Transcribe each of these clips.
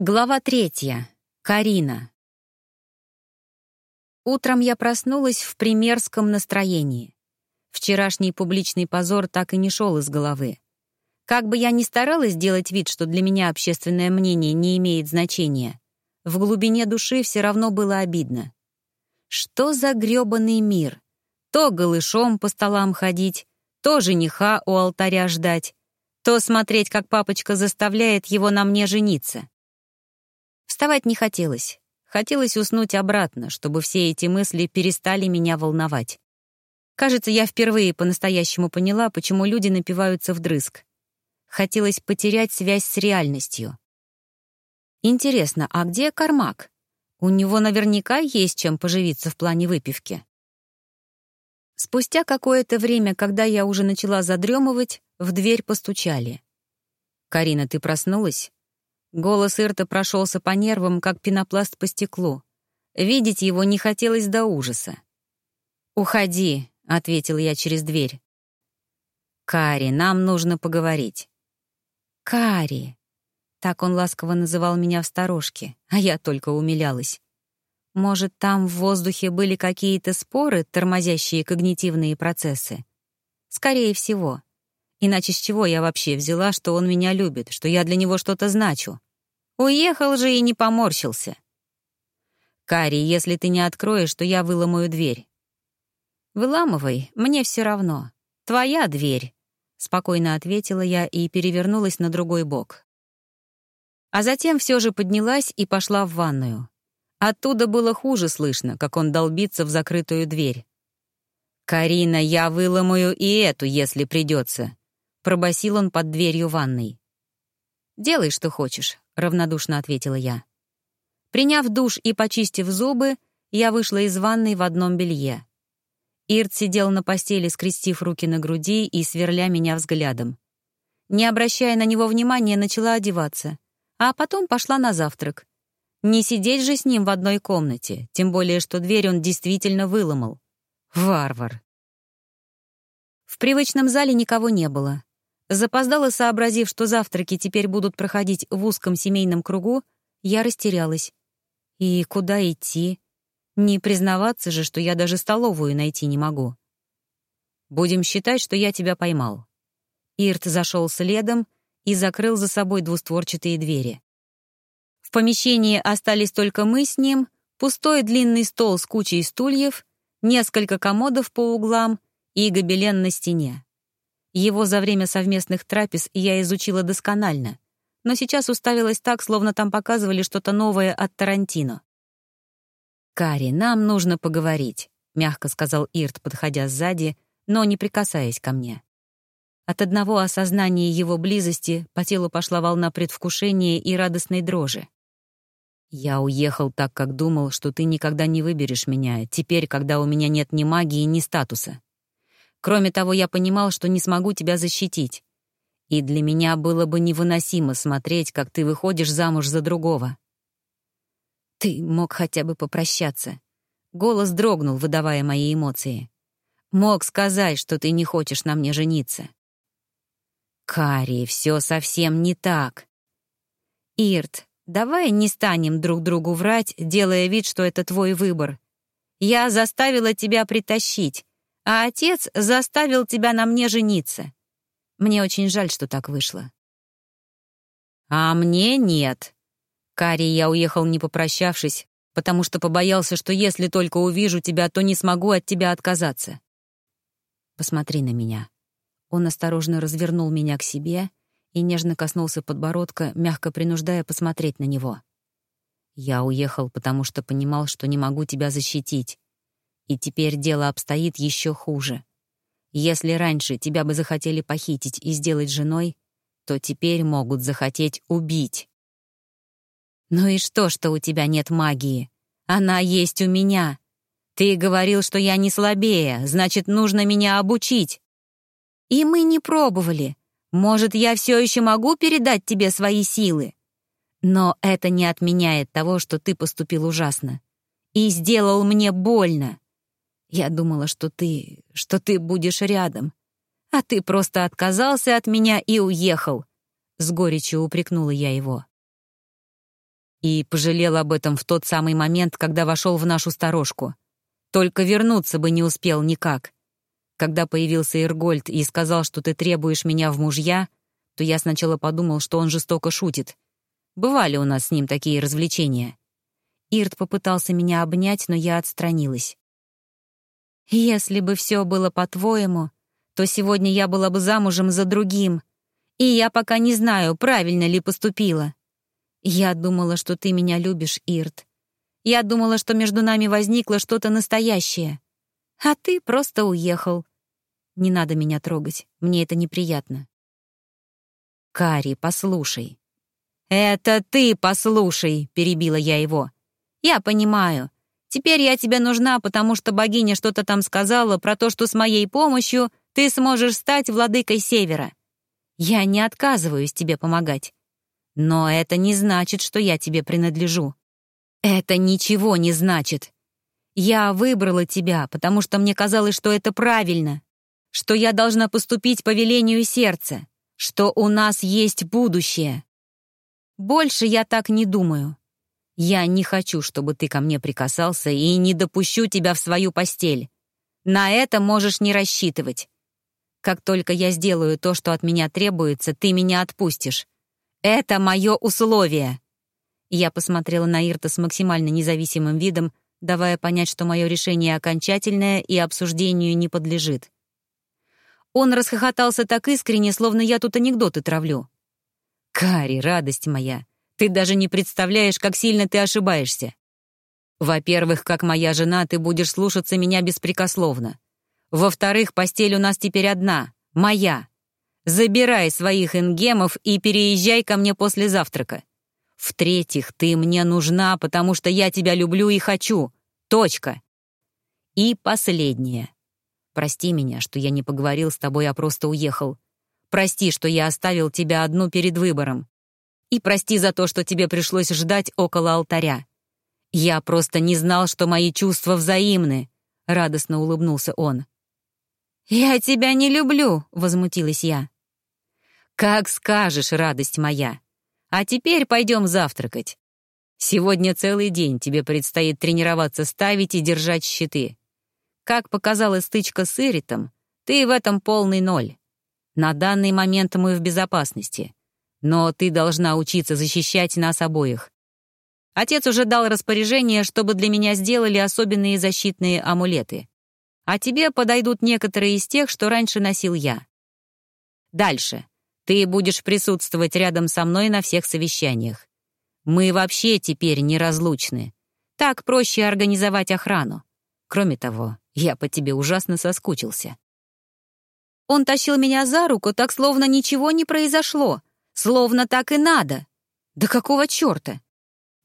Глава третья. Карина. Утром я проснулась в примерском настроении. Вчерашний публичный позор так и не шел из головы. Как бы я ни старалась делать вид, что для меня общественное мнение не имеет значения, в глубине души все равно было обидно. Что за грёбаный мир? То голышом по столам ходить, то жениха у алтаря ждать, то смотреть, как папочка заставляет его на мне жениться. Вставать не хотелось. Хотелось уснуть обратно, чтобы все эти мысли перестали меня волновать. Кажется, я впервые по-настоящему поняла, почему люди напиваются вдрызг. Хотелось потерять связь с реальностью. Интересно, а где Кармак? У него наверняка есть чем поживиться в плане выпивки. Спустя какое-то время, когда я уже начала задремывать, в дверь постучали. «Карина, ты проснулась?» Голос Ирта прошелся по нервам, как пенопласт по стеклу. Видеть его не хотелось до ужаса. «Уходи», — ответил я через дверь. «Кари, нам нужно поговорить». «Кари», — так он ласково называл меня в сторожке, а я только умилялась. Может, там в воздухе были какие-то споры, тормозящие когнитивные процессы? Скорее всего. Иначе с чего я вообще взяла, что он меня любит, что я для него что-то значу? Уехал же и не поморщился. «Кари, если ты не откроешь, то я выломаю дверь». «Выламывай, мне все равно. Твоя дверь», — спокойно ответила я и перевернулась на другой бок. А затем все же поднялась и пошла в ванную. Оттуда было хуже слышно, как он долбится в закрытую дверь. «Карина, я выломаю и эту, если придется», — пробасил он под дверью ванной. «Делай, что хочешь. — равнодушно ответила я. Приняв душ и почистив зубы, я вышла из ванной в одном белье. Ирт сидел на постели, скрестив руки на груди и сверля меня взглядом. Не обращая на него внимания, начала одеваться, а потом пошла на завтрак. Не сидеть же с ним в одной комнате, тем более, что дверь он действительно выломал. Варвар. В привычном зале никого не было. Запоздала, сообразив, что завтраки теперь будут проходить в узком семейном кругу, я растерялась. И куда идти? Не признаваться же, что я даже столовую найти не могу. Будем считать, что я тебя поймал. Ирт зашел следом и закрыл за собой двустворчатые двери. В помещении остались только мы с ним, пустой длинный стол с кучей стульев, несколько комодов по углам и гобелен на стене. Его за время совместных трапез я изучила досконально, но сейчас уставилась так, словно там показывали что-то новое от Тарантино. «Кари, нам нужно поговорить», — мягко сказал Ирт, подходя сзади, но не прикасаясь ко мне. От одного осознания его близости по телу пошла волна предвкушения и радостной дрожи. «Я уехал так, как думал, что ты никогда не выберешь меня, теперь, когда у меня нет ни магии, ни статуса. Кроме того, я понимал, что не смогу тебя защитить. И для меня было бы невыносимо смотреть, как ты выходишь замуж за другого. Ты мог хотя бы попрощаться. Голос дрогнул, выдавая мои эмоции. Мог сказать, что ты не хочешь на мне жениться. Кари, все совсем не так. Ирт, давай не станем друг другу врать, делая вид, что это твой выбор. Я заставила тебя притащить, а отец заставил тебя на мне жениться. Мне очень жаль, что так вышло». «А мне нет». Кари я уехал не попрощавшись, потому что побоялся, что если только увижу тебя, то не смогу от тебя отказаться. Посмотри на меня. Он осторожно развернул меня к себе и нежно коснулся подбородка, мягко принуждая посмотреть на него. Я уехал, потому что понимал, что не могу тебя защитить, и теперь дело обстоит еще хуже. Если раньше тебя бы захотели похитить и сделать женой, то теперь могут захотеть убить. Ну и что, что у тебя нет магии? Она есть у меня. Ты говорил, что я не слабее, значит, нужно меня обучить. И мы не пробовали. Может, я все еще могу передать тебе свои силы? Но это не отменяет того, что ты поступил ужасно. И сделал мне больно. Я думала, что ты... что ты будешь рядом. А ты просто отказался от меня и уехал. С горечью упрекнула я его. И пожалел об этом в тот самый момент, когда вошел в нашу сторожку. Только вернуться бы не успел никак. Когда появился Иргольд и сказал, что ты требуешь меня в мужья, то я сначала подумал, что он жестоко шутит. Бывали у нас с ним такие развлечения. Ирт попытался меня обнять, но я отстранилась. «Если бы все было по-твоему, то сегодня я была бы замужем за другим, и я пока не знаю, правильно ли поступила. Я думала, что ты меня любишь, Ирт. Я думала, что между нами возникло что-то настоящее. А ты просто уехал. Не надо меня трогать, мне это неприятно. Кари, послушай. «Это ты послушай», — перебила я его. «Я понимаю. Теперь я тебе нужна, потому что богиня что-то там сказала про то, что с моей помощью ты сможешь стать владыкой Севера. Я не отказываюсь тебе помогать. Но это не значит, что я тебе принадлежу. Это ничего не значит. Я выбрала тебя, потому что мне казалось, что это правильно, что я должна поступить по велению сердца, что у нас есть будущее. Больше я так не думаю. Я не хочу, чтобы ты ко мне прикасался и не допущу тебя в свою постель. На это можешь не рассчитывать. Как только я сделаю то, что от меня требуется, ты меня отпустишь. Это мое условие. Я посмотрела на Ирта с максимально независимым видом, давая понять, что мое решение окончательное и обсуждению не подлежит. Он расхохотался так искренне, словно я тут анекдоты травлю. «Кари, радость моя, ты даже не представляешь, как сильно ты ошибаешься. Во-первых, как моя жена, ты будешь слушаться меня беспрекословно. Во-вторых, постель у нас теперь одна, моя. Забирай своих ингемов и переезжай ко мне после завтрака. В-третьих, ты мне нужна, потому что я тебя люблю и хочу. Точка. И последнее. Прости меня, что я не поговорил с тобой, а просто уехал. Прости, что я оставил тебя одну перед выбором. И прости за то, что тебе пришлось ждать около алтаря. Я просто не знал, что мои чувства взаимны», — радостно улыбнулся он. «Я тебя не люблю», — возмутилась я. «Как скажешь, радость моя. А теперь пойдем завтракать. Сегодня целый день тебе предстоит тренироваться ставить и держать щиты. Как показала стычка с Иритом, ты в этом полный ноль. На данный момент мы в безопасности. Но ты должна учиться защищать нас обоих. Отец уже дал распоряжение, чтобы для меня сделали особенные защитные амулеты а тебе подойдут некоторые из тех, что раньше носил я. Дальше. Ты будешь присутствовать рядом со мной на всех совещаниях. Мы вообще теперь неразлучны. Так проще организовать охрану. Кроме того, я по тебе ужасно соскучился. Он тащил меня за руку, так словно ничего не произошло, словно так и надо. Да какого черта?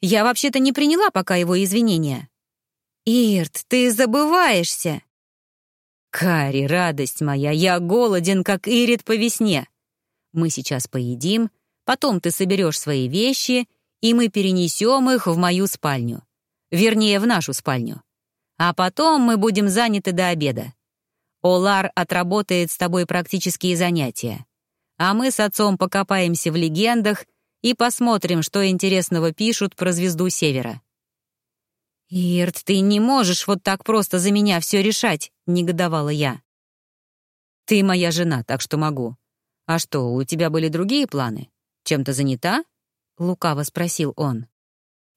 Я вообще-то не приняла пока его извинения. «Ирт, ты забываешься!» «Кари, радость моя, я голоден, как Ирит по весне. Мы сейчас поедим, потом ты соберешь свои вещи, и мы перенесем их в мою спальню. Вернее, в нашу спальню. А потом мы будем заняты до обеда. Олар отработает с тобой практические занятия. А мы с отцом покопаемся в легендах и посмотрим, что интересного пишут про звезду Севера. «Ирт, ты не можешь вот так просто за меня все решать», — негодовала я. «Ты моя жена, так что могу. А что, у тебя были другие планы? Чем-то занята?» — лукаво спросил он.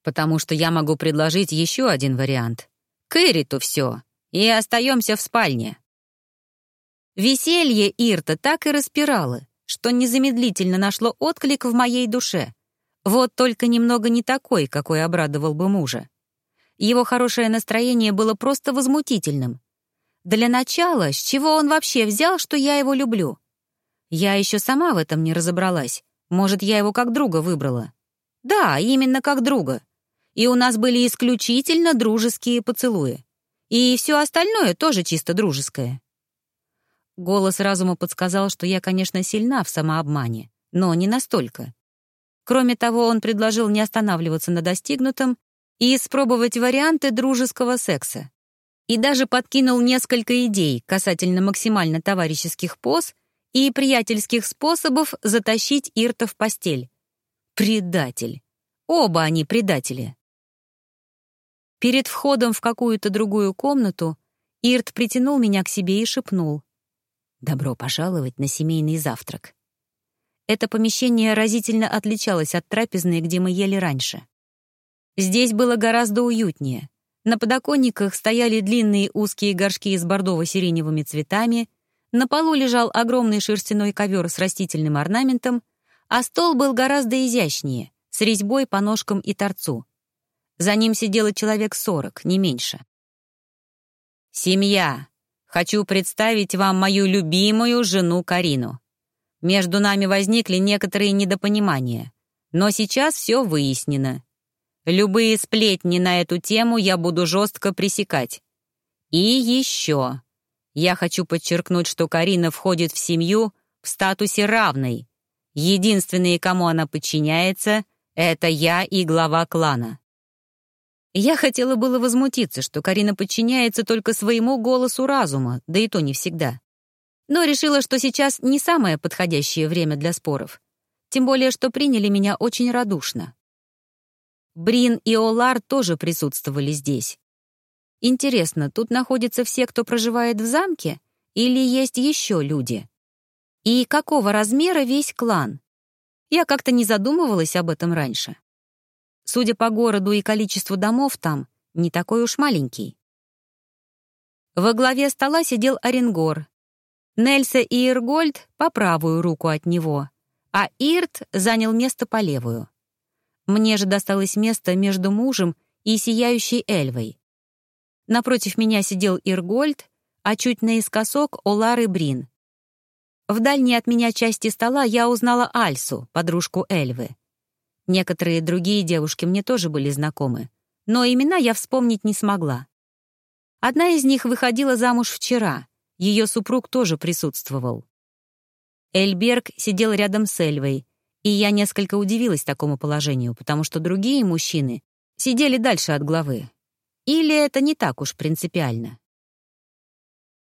«Потому что я могу предложить еще один вариант. К Ириту все, и остаемся в спальне». Веселье Ирта так и распирало, что незамедлительно нашло отклик в моей душе. Вот только немного не такой, какой обрадовал бы мужа. Его хорошее настроение было просто возмутительным. Для начала, с чего он вообще взял, что я его люблю? Я еще сама в этом не разобралась. Может, я его как друга выбрала? Да, именно как друга. И у нас были исключительно дружеские поцелуи. И все остальное тоже чисто дружеское. Голос разума подсказал, что я, конечно, сильна в самообмане, но не настолько. Кроме того, он предложил не останавливаться на достигнутом и испробовать варианты дружеского секса. И даже подкинул несколько идей касательно максимально товарищеских поз и приятельских способов затащить Ирта в постель. Предатель. Оба они предатели. Перед входом в какую-то другую комнату Ирт притянул меня к себе и шепнул. «Добро пожаловать на семейный завтрак». Это помещение разительно отличалось от трапезной, где мы ели раньше. Здесь было гораздо уютнее. На подоконниках стояли длинные узкие горшки с бордово-сиреневыми цветами, на полу лежал огромный шерстяной ковер с растительным орнаментом, а стол был гораздо изящнее, с резьбой по ножкам и торцу. За ним сидело человек сорок, не меньше. «Семья! Хочу представить вам мою любимую жену Карину. Между нами возникли некоторые недопонимания, но сейчас все выяснено. Любые сплетни на эту тему я буду жестко пресекать. И еще. Я хочу подчеркнуть, что Карина входит в семью в статусе равной. Единственные, кому она подчиняется, это я и глава клана. Я хотела было возмутиться, что Карина подчиняется только своему голосу разума, да и то не всегда. Но решила, что сейчас не самое подходящее время для споров. Тем более, что приняли меня очень радушно. Брин и Олар тоже присутствовали здесь. Интересно, тут находятся все, кто проживает в замке, или есть еще люди? И какого размера весь клан? Я как-то не задумывалась об этом раньше. Судя по городу и количеству домов там, не такой уж маленький. Во главе стола сидел Оренгор. Нельса и Иргольд по правую руку от него, а Ирт занял место по левую. Мне же досталось место между мужем и сияющей Эльвой. Напротив меня сидел Иргольд, а чуть наискосок — Олар и Брин. В дальней от меня части стола я узнала Альсу, подружку Эльвы. Некоторые другие девушки мне тоже были знакомы, но имена я вспомнить не смогла. Одна из них выходила замуж вчера, ее супруг тоже присутствовал. Эльберг сидел рядом с Эльвой, и я несколько удивилась такому положению, потому что другие мужчины сидели дальше от главы, или это не так уж принципиально?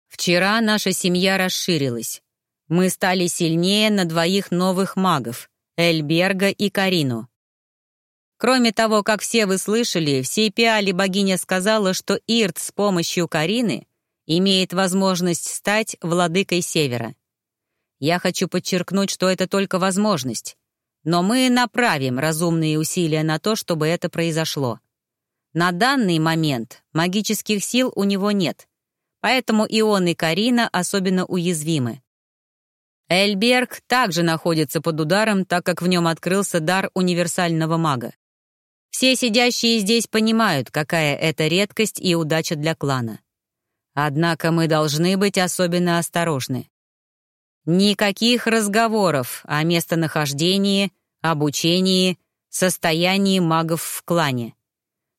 Вчера наша семья расширилась. Мы стали сильнее на двоих новых магов — Эльберга и Карину. Кроме того, как все вы слышали, в Сейпиале богиня сказала, что Ирт с помощью Карины имеет возможность стать владыкой Севера. Я хочу подчеркнуть, что это только возможность, но мы направим разумные усилия на то, чтобы это произошло. На данный момент магических сил у него нет, поэтому и он, и Карина особенно уязвимы. Эльберг также находится под ударом, так как в нем открылся дар универсального мага. Все сидящие здесь понимают, какая это редкость и удача для клана. Однако мы должны быть особенно осторожны. Никаких разговоров о местонахождении, обучении, состоянии магов в клане.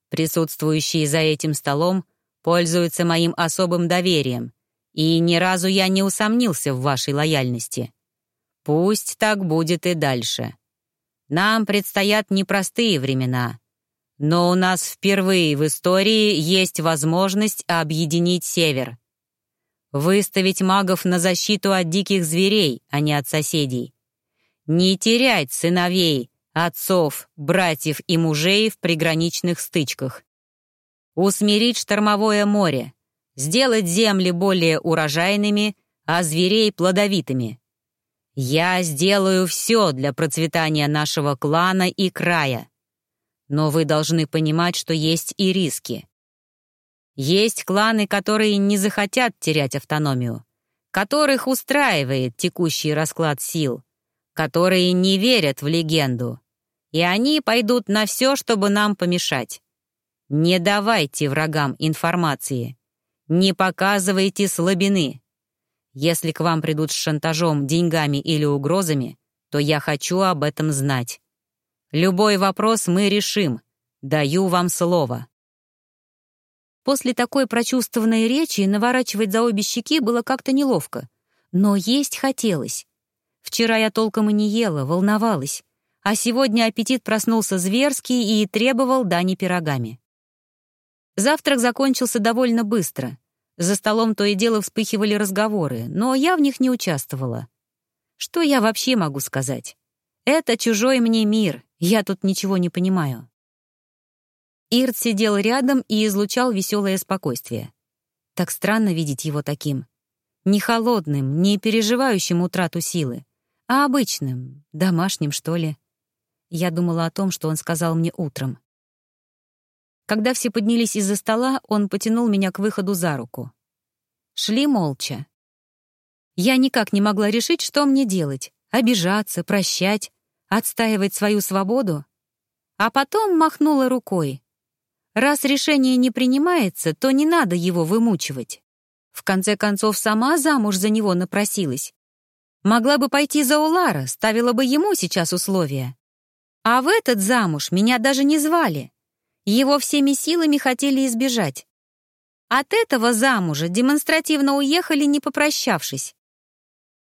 Присутствующие за этим столом пользуются моим особым доверием, и ни разу я не усомнился в вашей лояльности. Пусть так будет и дальше. Нам предстоят непростые времена, но у нас впервые в истории есть возможность объединить Север. Выставить магов на защиту от диких зверей, а не от соседей. Не терять сыновей, отцов, братьев и мужей в приграничных стычках. Усмирить штормовое море, сделать земли более урожайными, а зверей плодовитыми. Я сделаю все для процветания нашего клана и края. Но вы должны понимать, что есть и риски. Есть кланы, которые не захотят терять автономию, которых устраивает текущий расклад сил, которые не верят в легенду, и они пойдут на все, чтобы нам помешать. Не давайте врагам информации. Не показывайте слабины. Если к вам придут с шантажом, деньгами или угрозами, то я хочу об этом знать. Любой вопрос мы решим. Даю вам слово. После такой прочувствованной речи наворачивать за обе щеки было как-то неловко. Но есть хотелось. Вчера я толком и не ела, волновалась а сегодня аппетит проснулся зверский и требовал дани пирогами. Завтрак закончился довольно быстро. За столом то и дело вспыхивали разговоры, но я в них не участвовала. Что я вообще могу сказать? Это чужой мне мир, Я тут ничего не понимаю». Ирт сидел рядом и излучал веселое спокойствие. Так странно видеть его таким. Не холодным, не переживающим утрату силы, а обычным, домашним, что ли. Я думала о том, что он сказал мне утром. Когда все поднялись из-за стола, он потянул меня к выходу за руку. Шли молча. Я никак не могла решить, что мне делать — обижаться, прощать, отстаивать свою свободу. А потом махнула рукой. Раз решение не принимается, то не надо его вымучивать. В конце концов, сама замуж за него напросилась. Могла бы пойти за Улара, ставила бы ему сейчас условия. А в этот замуж меня даже не звали. Его всеми силами хотели избежать. От этого замужа демонстративно уехали, не попрощавшись.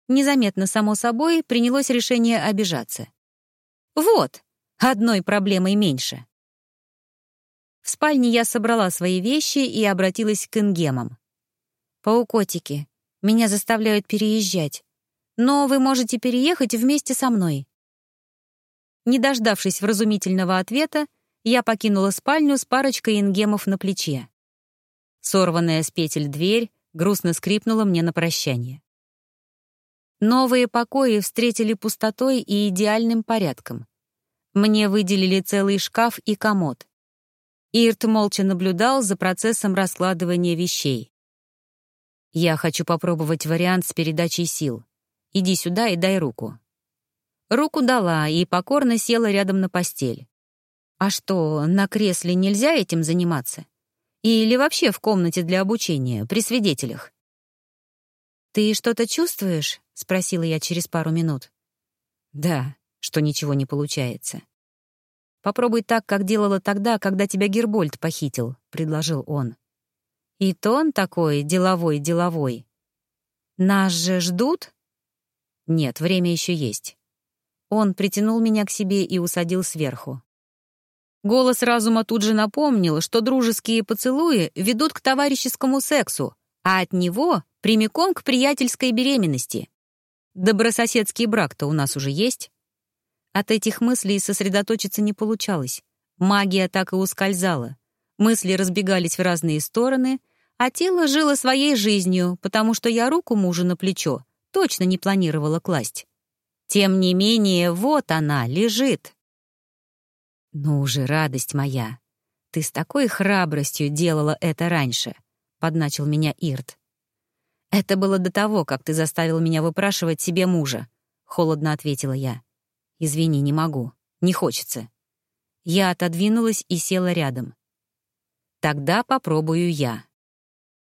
Незаметно, само собой, принялось решение обижаться. Вот, одной проблемой меньше. В спальне я собрала свои вещи и обратилась к ингемам. «Паукотики, меня заставляют переезжать, но вы можете переехать вместе со мной». Не дождавшись вразумительного ответа, я покинула спальню с парочкой ингемов на плече. Сорванная с петель дверь грустно скрипнула мне на прощание. Новые покои встретили пустотой и идеальным порядком. Мне выделили целый шкаф и комод. Ирт молча наблюдал за процессом раскладывания вещей. «Я хочу попробовать вариант с передачей сил. Иди сюда и дай руку». Руку дала и покорно села рядом на постель. «А что, на кресле нельзя этим заниматься? Или вообще в комнате для обучения, при свидетелях?» «Ты что-то чувствуешь?» — спросила я через пару минут. «Да, что ничего не получается. Попробуй так, как делала тогда, когда тебя Гербольд похитил», — предложил он. «И тон такой деловой-деловой. Нас же ждут?» «Нет, время еще есть». Он притянул меня к себе и усадил сверху. Голос разума тут же напомнил, что дружеские поцелуи ведут к товарищескому сексу, а от него — прямиком к приятельской беременности. Добрососедский брак-то у нас уже есть. От этих мыслей сосредоточиться не получалось. Магия так и ускользала. Мысли разбегались в разные стороны, а тело жило своей жизнью, потому что я руку мужу на плечо точно не планировала класть. Тем не менее, вот она, лежит. «Ну же, радость моя, ты с такой храбростью делала это раньше», — подначил меня Ирт. «Это было до того, как ты заставил меня выпрашивать себе мужа», — холодно ответила я. «Извини, не могу. Не хочется». Я отодвинулась и села рядом. «Тогда попробую я».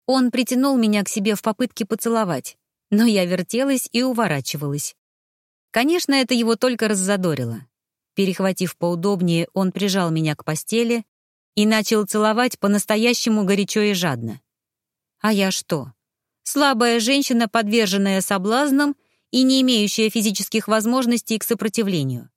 Он притянул меня к себе в попытке поцеловать, но я вертелась и уворачивалась. Конечно, это его только раззадорило. Перехватив поудобнее, он прижал меня к постели и начал целовать по-настоящему горячо и жадно. А я что? Слабая женщина, подверженная соблазнам и не имеющая физических возможностей к сопротивлению.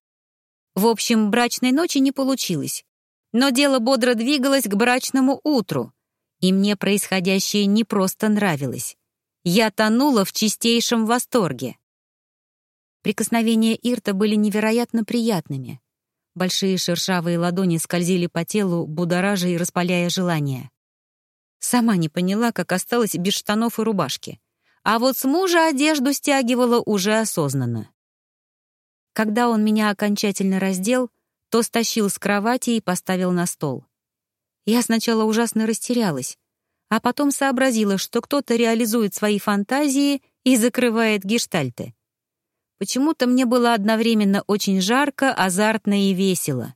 В общем, брачной ночи не получилось, но дело бодро двигалось к брачному утру, и мне происходящее не просто нравилось. Я тонула в чистейшем восторге. Прикосновения Ирта были невероятно приятными. Большие шершавые ладони скользили по телу, будоража и распаляя желание. Сама не поняла, как осталась без штанов и рубашки — а вот с мужа одежду стягивала уже осознанно. Когда он меня окончательно раздел, то стащил с кровати и поставил на стол. Я сначала ужасно растерялась, а потом сообразила, что кто-то реализует свои фантазии и закрывает гештальты. Почему-то мне было одновременно очень жарко, азартно и весело.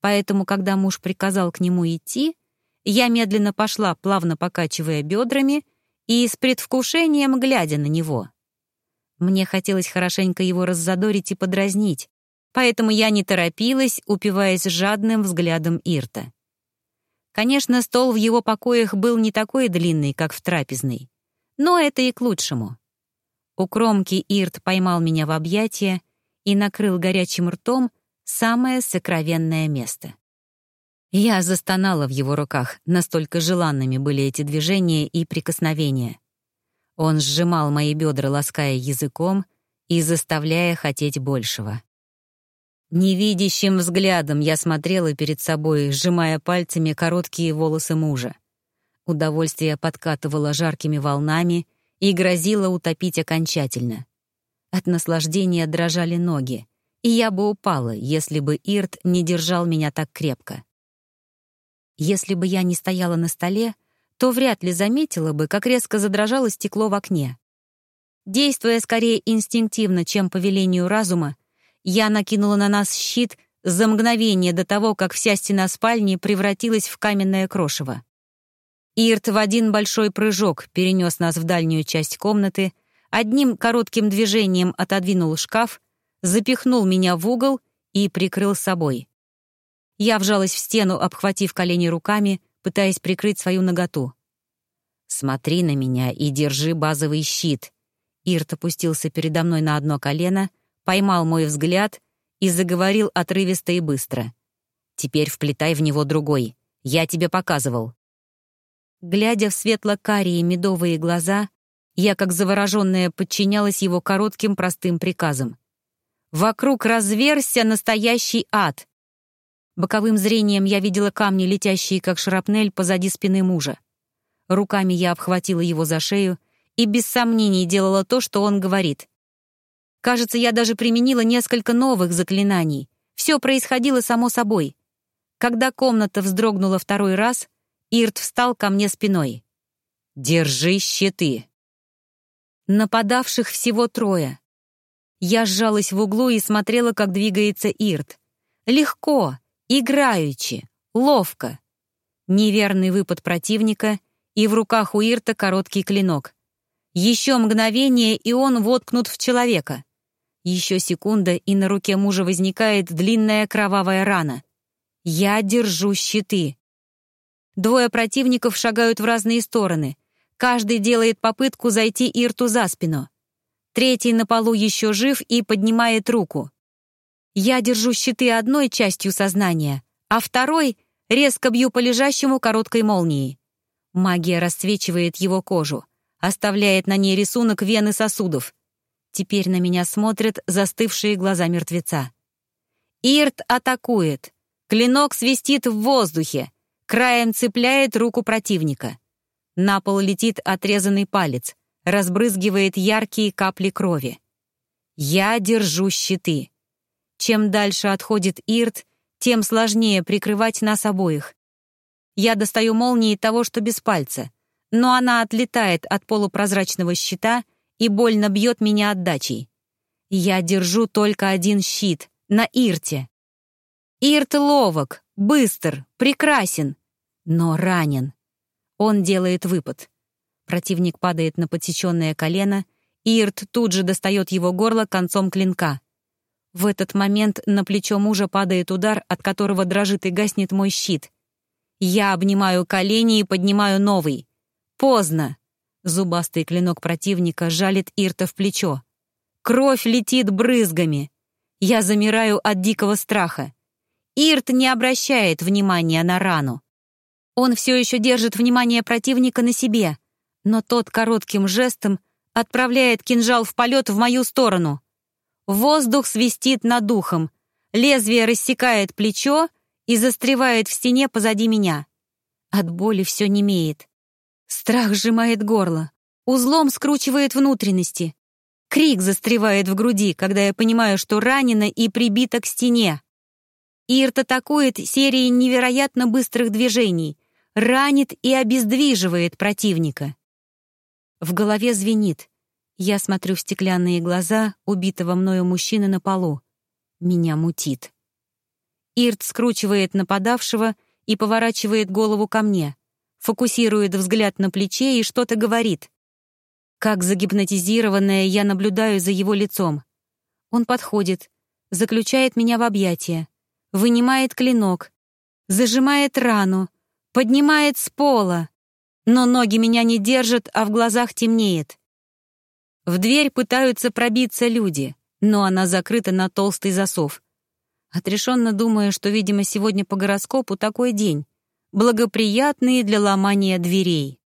Поэтому, когда муж приказал к нему идти, я медленно пошла, плавно покачивая бедрами, и с предвкушением глядя на него. Мне хотелось хорошенько его раззадорить и подразнить, поэтому я не торопилась, упиваясь жадным взглядом Ирта. Конечно, стол в его покоях был не такой длинный, как в трапезной, но это и к лучшему. У кромки Ирт поймал меня в объятия и накрыл горячим ртом самое сокровенное место. Я застонала в его руках, настолько желанными были эти движения и прикосновения. Он сжимал мои бедра, лаская языком и заставляя хотеть большего. Невидящим взглядом я смотрела перед собой, сжимая пальцами короткие волосы мужа. Удовольствие подкатывало жаркими волнами и грозило утопить окончательно. От наслаждения дрожали ноги, и я бы упала, если бы Ирт не держал меня так крепко. Если бы я не стояла на столе, то вряд ли заметила бы, как резко задрожало стекло в окне. Действуя скорее инстинктивно, чем по велению разума, я накинула на нас щит за мгновение до того, как вся стена спальни превратилась в каменное крошево. Ирт в один большой прыжок перенес нас в дальнюю часть комнаты, одним коротким движением отодвинул шкаф, запихнул меня в угол и прикрыл собой. Я вжалась в стену, обхватив колени руками, пытаясь прикрыть свою наготу. «Смотри на меня и держи базовый щит». Ирт опустился передо мной на одно колено — поймал мой взгляд и заговорил отрывисто и быстро. «Теперь вплетай в него другой. Я тебе показывал». Глядя в светло-карие медовые глаза, я, как завороженная, подчинялась его коротким простым приказам. «Вокруг разверся настоящий ад!» Боковым зрением я видела камни, летящие, как шрапнель, позади спины мужа. Руками я обхватила его за шею и без сомнений делала то, что он говорит. Кажется, я даже применила несколько новых заклинаний. Все происходило само собой. Когда комната вздрогнула второй раз, Ирт встал ко мне спиной. «Держи щиты!» Нападавших всего трое. Я сжалась в углу и смотрела, как двигается Ирт. Легко, играючи, ловко. Неверный выпад противника, и в руках у Ирта короткий клинок. Еще мгновение, и он воткнут в человека. Еще секунда, и на руке мужа возникает длинная кровавая рана. Я держу щиты. Двое противников шагают в разные стороны. Каждый делает попытку зайти Ирту за спину. Третий на полу еще жив и поднимает руку. Я держу щиты одной частью сознания, а второй резко бью по лежащему короткой молнией. Магия расцвечивает его кожу, оставляет на ней рисунок вены сосудов — Теперь на меня смотрят застывшие глаза мертвеца. Ирт атакует. Клинок свистит в воздухе. Краем цепляет руку противника. На пол летит отрезанный палец. Разбрызгивает яркие капли крови. Я держу щиты. Чем дальше отходит Ирт, тем сложнее прикрывать нас обоих. Я достаю молнии того, что без пальца, но она отлетает от полупрозрачного щита и больно бьет меня отдачей. Я держу только один щит — на Ирте. Ирт ловок, быстр, прекрасен, но ранен. Он делает выпад. Противник падает на подсеченное колено, Ирт тут же достает его горло концом клинка. В этот момент на плечо мужа падает удар, от которого дрожит и гаснет мой щит. Я обнимаю колени и поднимаю новый. Поздно. Зубастый клинок противника жалит Ирта в плечо. Кровь летит брызгами. Я замираю от дикого страха. Ирт не обращает внимания на рану. Он все еще держит внимание противника на себе, но тот коротким жестом отправляет кинжал в полет в мою сторону. Воздух свистит над духом, лезвие рассекает плечо и застревает в стене позади меня. От боли все немеет. Страх сжимает горло, узлом скручивает внутренности. Крик застревает в груди, когда я понимаю, что ранена и прибита к стене. Ирт атакует серией невероятно быстрых движений, ранит и обездвиживает противника. В голове звенит. Я смотрю в стеклянные глаза убитого мною мужчины на полу. Меня мутит. Ирт скручивает нападавшего и поворачивает голову ко мне фокусирует взгляд на плече и что-то говорит. Как загипнотизированная, я наблюдаю за его лицом. Он подходит, заключает меня в объятия, вынимает клинок, зажимает рану, поднимает с пола. Но ноги меня не держат, а в глазах темнеет. В дверь пытаются пробиться люди, но она закрыта на толстый засов. Отрешенно думаю, что, видимо, сегодня по гороскопу такой день благоприятные для ломания дверей.